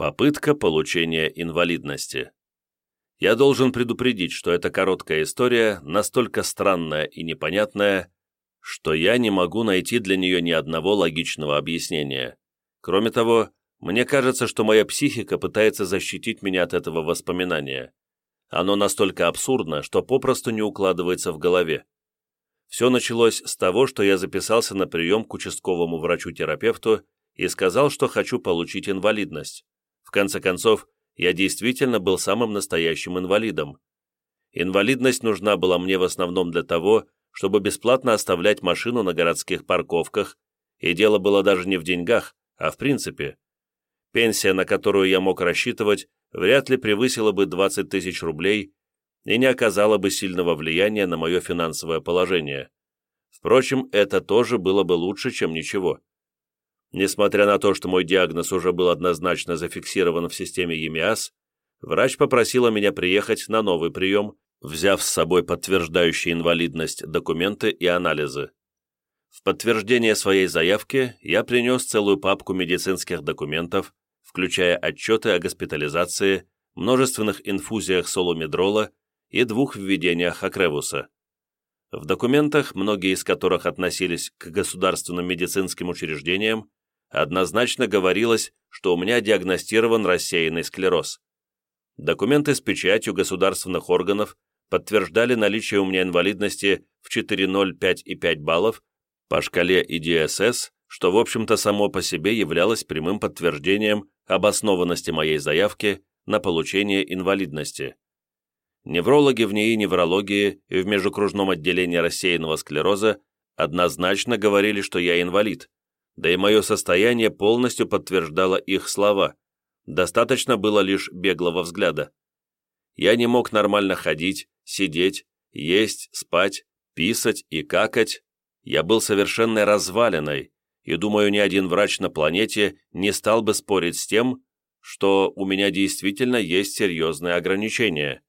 Попытка получения инвалидности. Я должен предупредить, что эта короткая история настолько странная и непонятная, что я не могу найти для нее ни одного логичного объяснения. Кроме того, мне кажется, что моя психика пытается защитить меня от этого воспоминания. Оно настолько абсурдно, что попросту не укладывается в голове. Все началось с того, что я записался на прием к участковому врачу-терапевту и сказал, что хочу получить инвалидность. В конце концов, я действительно был самым настоящим инвалидом. Инвалидность нужна была мне в основном для того, чтобы бесплатно оставлять машину на городских парковках, и дело было даже не в деньгах, а в принципе. Пенсия, на которую я мог рассчитывать, вряд ли превысила бы 20 тысяч рублей и не оказала бы сильного влияния на мое финансовое положение. Впрочем, это тоже было бы лучше, чем ничего. Несмотря на то, что мой диагноз уже был однозначно зафиксирован в системе ЕМИАС, врач попросила меня приехать на новый прием, взяв с собой подтверждающие инвалидность документы и анализы. В подтверждение своей заявки я принес целую папку медицинских документов, включая отчеты о госпитализации, множественных инфузиях соломедрола и двух введениях акревуса. В документах, многие из которых относились к государственным медицинским учреждениям, однозначно говорилось, что у меня диагностирован рассеянный склероз. Документы с печатью государственных органов подтверждали наличие у меня инвалидности в 4,0, 5 и 5 баллов по шкале ИДСС, что, в общем-то, само по себе являлось прямым подтверждением обоснованности моей заявки на получение инвалидности. Неврологи в НИИ неврологии и в межокружном отделении рассеянного склероза однозначно говорили, что я инвалид, да и мое состояние полностью подтверждало их слова. Достаточно было лишь беглого взгляда. Я не мог нормально ходить, сидеть, есть, спать, писать и какать. Я был совершенно разваленной, и, думаю, ни один врач на планете не стал бы спорить с тем, что у меня действительно есть серьезные ограничения.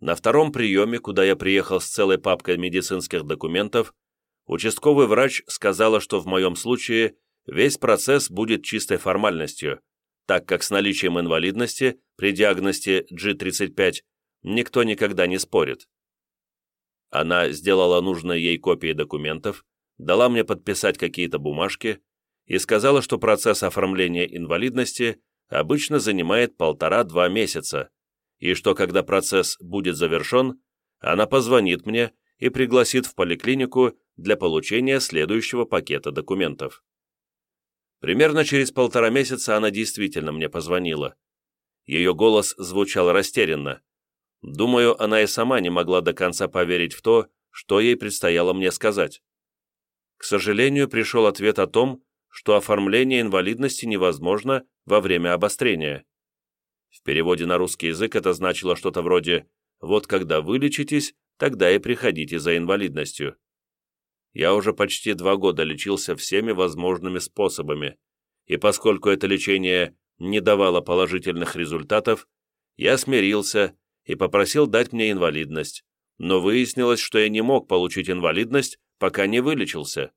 На втором приеме, куда я приехал с целой папкой медицинских документов, Участковый врач сказала, что в моем случае весь процесс будет чистой формальностью, так как с наличием инвалидности при диагнозе G35 никто никогда не спорит. Она сделала нужные ей копии документов, дала мне подписать какие-то бумажки и сказала, что процесс оформления инвалидности обычно занимает полтора-два месяца, и что когда процесс будет завершен, она позвонит мне и пригласит в поликлинику для получения следующего пакета документов. Примерно через полтора месяца она действительно мне позвонила. Ее голос звучал растерянно. Думаю, она и сама не могла до конца поверить в то, что ей предстояло мне сказать. К сожалению, пришел ответ о том, что оформление инвалидности невозможно во время обострения. В переводе на русский язык это значило что-то вроде «Вот когда вылечитесь, тогда и приходите за инвалидностью». Я уже почти два года лечился всеми возможными способами, и поскольку это лечение не давало положительных результатов, я смирился и попросил дать мне инвалидность, но выяснилось, что я не мог получить инвалидность, пока не вылечился.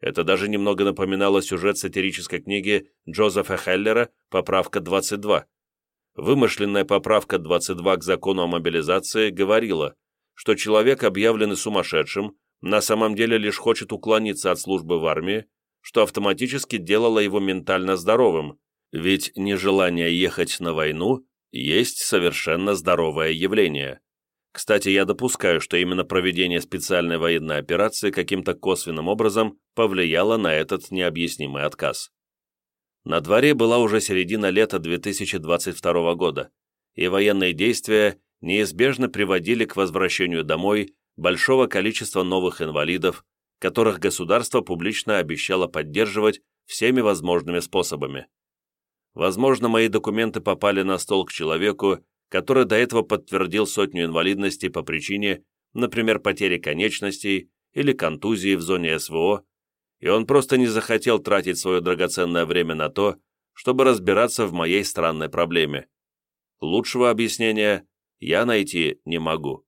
Это даже немного напоминало сюжет сатирической книги Джозефа Хеллера «Поправка 22». Вымышленная поправка 22 к закону о мобилизации говорила, что человек, объявленный сумасшедшим, на самом деле лишь хочет уклониться от службы в армии, что автоматически делало его ментально здоровым, ведь нежелание ехать на войну есть совершенно здоровое явление. Кстати, я допускаю, что именно проведение специальной военной операции каким-то косвенным образом повлияло на этот необъяснимый отказ. На дворе была уже середина лета 2022 года, и военные действия неизбежно приводили к возвращению домой большого количества новых инвалидов, которых государство публично обещало поддерживать всеми возможными способами. Возможно, мои документы попали на стол к человеку, который до этого подтвердил сотню инвалидностей по причине, например, потери конечностей или контузии в зоне СВО, и он просто не захотел тратить свое драгоценное время на то, чтобы разбираться в моей странной проблеме. Лучшего объяснения я найти не могу.